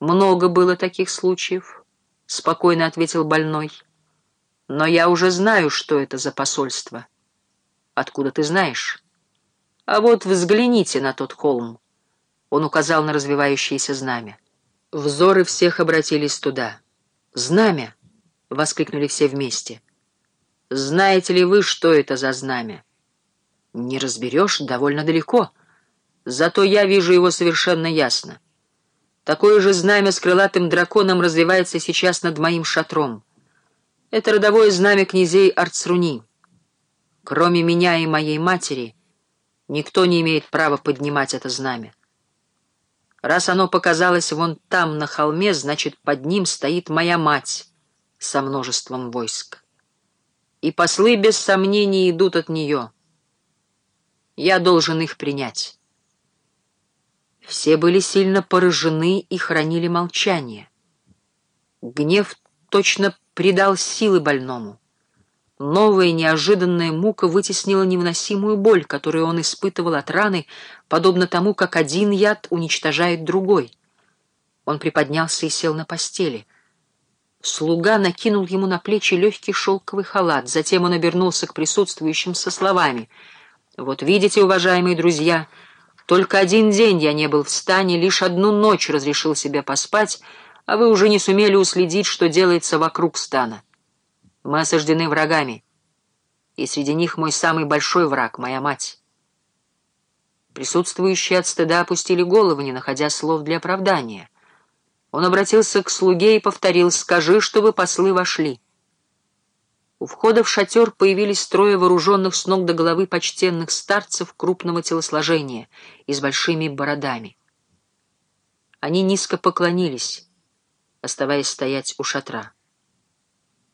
Много было таких случаев, — спокойно ответил больной. Но я уже знаю, что это за посольство. Откуда ты знаешь? А вот взгляните на тот холм. Он указал на развивающееся знамя. Взоры всех обратились туда. «Знамя!» — воскликнули все вместе. «Знаете ли вы, что это за знамя?» «Не разберешь довольно далеко. Зато я вижу его совершенно ясно. Такое же знамя с крылатым драконом развивается сейчас над моим шатром. Это родовое знамя князей Арцруни. Кроме меня и моей матери, никто не имеет права поднимать это знамя. Раз оно показалось вон там, на холме, значит, под ним стоит моя мать со множеством войск. И послы, без сомнений, идут от нее. Я должен их принять. Все были сильно поражены и хранили молчание. Гнев точно придал силы больному. Новая неожиданная мука вытеснила невыносимую боль, которую он испытывал от раны, подобно тому, как один яд уничтожает другой. Он приподнялся и сел на постели. Слуга накинул ему на плечи легкий шелковый халат, затем он обернулся к присутствующим со словами. «Вот видите, уважаемые друзья, только один день я не был в стане, лишь одну ночь разрешил себе поспать, а вы уже не сумели уследить, что делается вокруг стана». Мы осаждены врагами, и среди них мой самый большой враг — моя мать. Присутствующие от стыда опустили головы, не находя слов для оправдания. Он обратился к слуге и повторил «Скажи, чтобы послы вошли». У входа в шатер появились трое вооруженных с ног до головы почтенных старцев крупного телосложения и с большими бородами. Они низко поклонились, оставаясь стоять у шатра.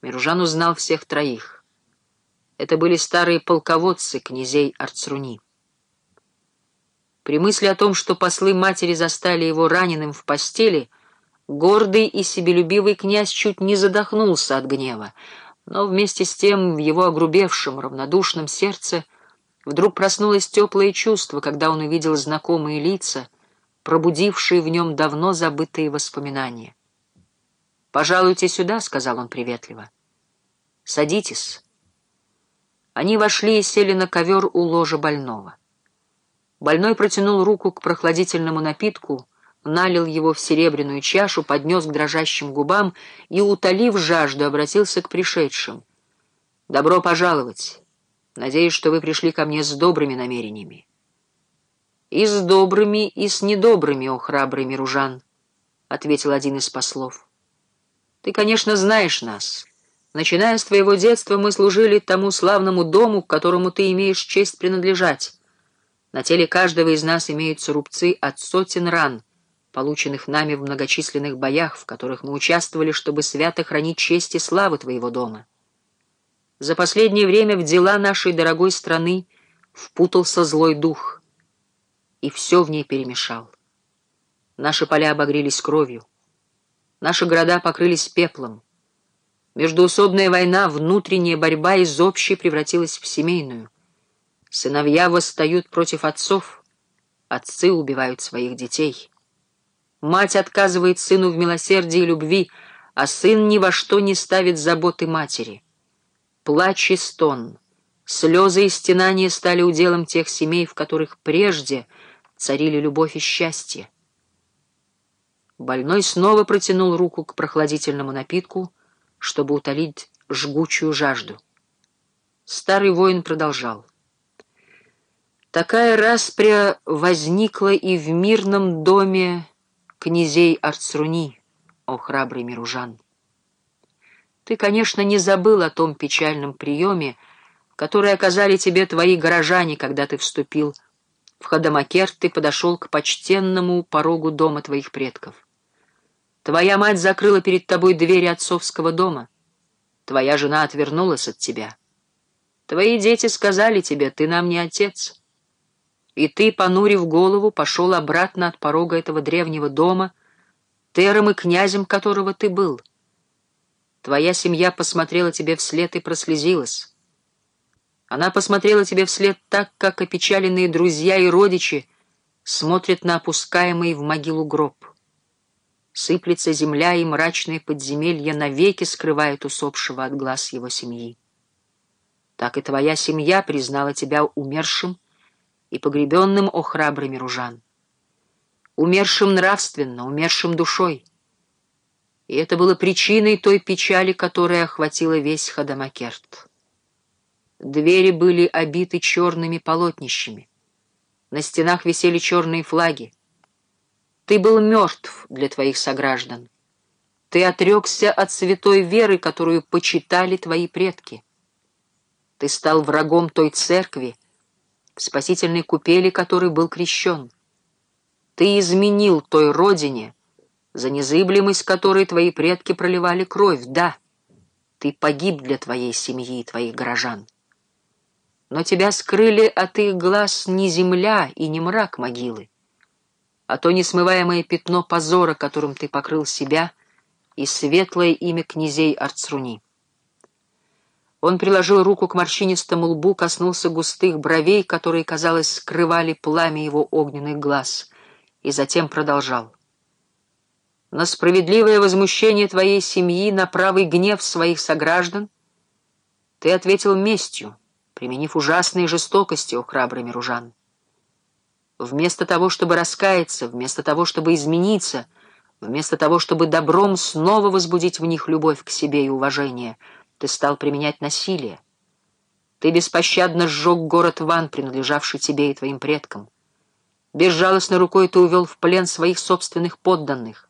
Миружан узнал всех троих. Это были старые полководцы князей Арцруни. При мысли о том, что послы матери застали его раненым в постели, гордый и себелюбивый князь чуть не задохнулся от гнева, но вместе с тем в его огрубевшем, равнодушном сердце вдруг проснулось теплое чувство, когда он увидел знакомые лица, пробудившие в нем давно забытые воспоминания. «Пожалуйте сюда», — сказал он приветливо. «Садитесь». Они вошли и сели на ковер у ложа больного. Больной протянул руку к прохладительному напитку, налил его в серебряную чашу, поднес к дрожащим губам и, утолив жажду, обратился к пришедшим. «Добро пожаловать. Надеюсь, что вы пришли ко мне с добрыми намерениями». «И с добрыми, и с недобрыми, о храбрый Миружан», — ответил один из послов. Ты, конечно, знаешь нас. Начиная с твоего детства мы служили тому славному дому, к которому ты имеешь честь принадлежать. На теле каждого из нас имеются рубцы от сотен ран, полученных нами в многочисленных боях, в которых мы участвовали, чтобы свято хранить честь и славу твоего дома. За последнее время в дела нашей дорогой страны впутался злой дух, и все в ней перемешал. Наши поля обогрелись кровью. Наши города покрылись пеплом. Междуусобная война, внутренняя борьба из общей превратилась в семейную. Сыновья восстают против отцов, отцы убивают своих детей. Мать отказывает сыну в милосердии и любви, а сын ни во что не ставит заботы матери. Плач и стон, слезы и стенания стали уделом тех семей, в которых прежде царили любовь и счастье. Больной снова протянул руку к прохладительному напитку, чтобы утолить жгучую жажду. Старый воин продолжал. Такая распря возникла и в мирном доме князей Арцруни, о храбрый Миружан. Ты, конечно, не забыл о том печальном приеме, который оказали тебе твои горожане, когда ты вступил в Хадамакер, ты подошел к почтенному порогу дома твоих предков. Твоя мать закрыла перед тобой двери отцовского дома. Твоя жена отвернулась от тебя. Твои дети сказали тебе, ты нам не отец. И ты, понурив голову, пошел обратно от порога этого древнего дома, тером и князем которого ты был. Твоя семья посмотрела тебе вслед и прослезилась. Она посмотрела тебе вслед так, как опечаленные друзья и родичи смотрят на опускаемый в могилу гроб. Сыплется земля, и мрачное подземелье навеки скрывает усопшего от глаз его семьи. Так и твоя семья признала тебя умершим и погребенным, о храбрый Миружан. Умершим нравственно, умершим душой. И это было причиной той печали, которая охватила весь Хадамакерт. Двери были обиты черными полотнищами. На стенах висели черные флаги. Ты был мертв для твоих сограждан. Ты отрекся от святой веры, которую почитали твои предки. Ты стал врагом той церкви, в спасительной купели которой был крещен. Ты изменил той родине, за незыблемость которой твои предки проливали кровь. Да, ты погиб для твоей семьи и твоих горожан. Но тебя скрыли от их глаз не земля и не мрак могилы, а то несмываемое пятно позора, которым ты покрыл себя, и светлое имя князей Арцруни. Он приложил руку к морщинистому лбу, коснулся густых бровей, которые, казалось, скрывали пламя его огненных глаз, и затем продолжал. На справедливое возмущение твоей семьи, на правый гнев своих сограждан ты ответил местью, применив ужасные жестокости, о храбрый Миружан. Вместо того, чтобы раскаяться, вместо того, чтобы измениться, вместо того, чтобы добром снова возбудить в них любовь к себе и уважение — ты стал применять насилие. Ты беспощадно сжег город Ван, принадлежавший тебе и твоим предкам. Безжалостной рукой ты увел в плен своих собственных подданных.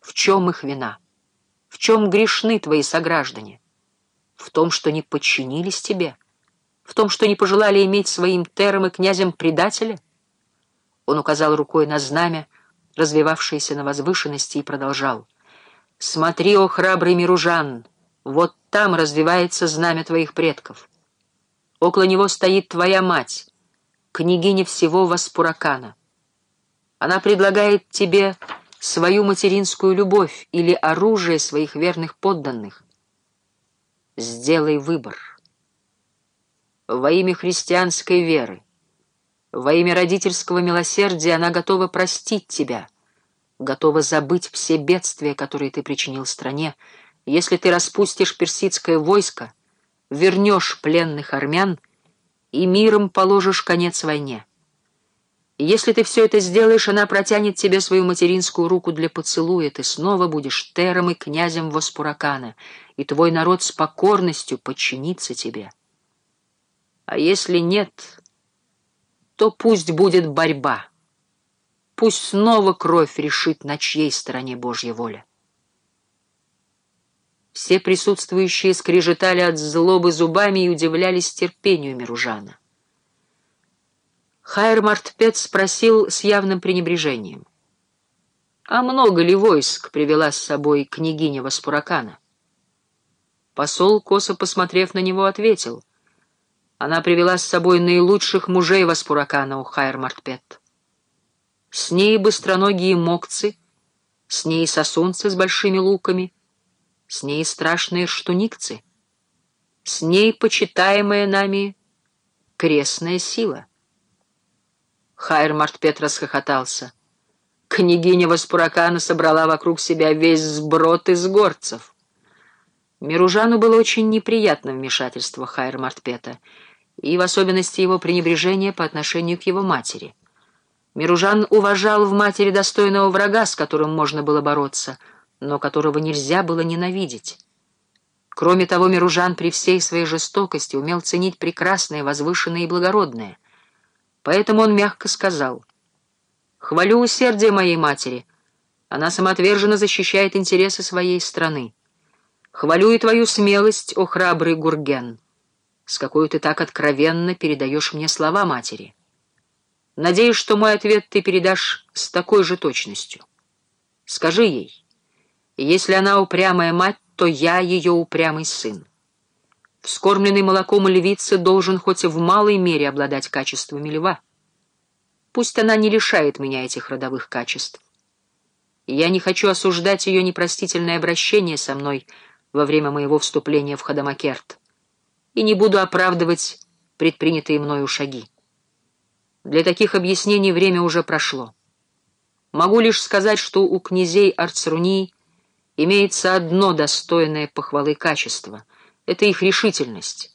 В чем их вина? В чем грешны твои сограждане? В том, что не подчинились тебе? В том, что не пожелали иметь своим тером и князем предателя? Он указал рукой на знамя, развивавшееся на возвышенности, и продолжал. «Смотри, о храбрый Миружан!» Вот там развивается знамя твоих предков. Около него стоит твоя мать, княгиня всего Васпуракана. Она предлагает тебе свою материнскую любовь или оружие своих верных подданных. Сделай выбор. Во имя христианской веры, во имя родительского милосердия она готова простить тебя, готова забыть все бедствия, которые ты причинил стране, если ты распустишь персидское войско, вернешь пленных армян и миром положишь конец войне. если ты все это сделаешь, она протянет тебе свою материнскую руку для поцелуя, ты снова будешь тером и князем Воспуракана, и твой народ с покорностью подчинится тебе. А если нет, то пусть будет борьба. Пусть снова кровь решит, на чьей стороне Божья воля. Все присутствующие скрежетали от злобы зубами и удивлялись терпению Миружана. Хайр Мартпет спросил с явным пренебрежением. «А много ли войск привела с собой княгиня Васпуракана?» Посол, косо посмотрев на него, ответил. «Она привела с собой наилучших мужей Васпуракана, у Хайр Мартпет. С ней быстроногие мокцы, с ней сосунцы с большими луками, с ней страшные штуникцы, с ней почитаемая нами крестная сила. Хайр Мартпет расхохотался. Княгиня Васпуракана собрала вокруг себя весь сброд из горцев. Миружану было очень неприятно вмешательство Хайр Мартпета, и в особенности его пренебрежение по отношению к его матери. Миружан уважал в матери достойного врага, с которым можно было бороться — но которого нельзя было ненавидеть. Кроме того, Миружан при всей своей жестокости умел ценить прекрасное, возвышенное и благородное. Поэтому он мягко сказал, «Хвалю усердие моей матери. Она самоотверженно защищает интересы своей страны. Хвалю и твою смелость, о храбрый Гурген, с какой ты так откровенно передаешь мне слова матери. Надеюсь, что мой ответ ты передашь с такой же точностью. Скажи ей». Если она упрямая мать, то я ее упрямый сын. Вскормленный молоком львицы должен хоть в малой мере обладать качествами льва. Пусть она не лишает меня этих родовых качеств. я не хочу осуждать ее непростительное обращение со мной во время моего вступления в Хадамакерт и не буду оправдывать предпринятые мною шаги. Для таких объяснений время уже прошло. Могу лишь сказать, что у князей Арцрунии имеется одно достойное похвалы качество — это их решительность.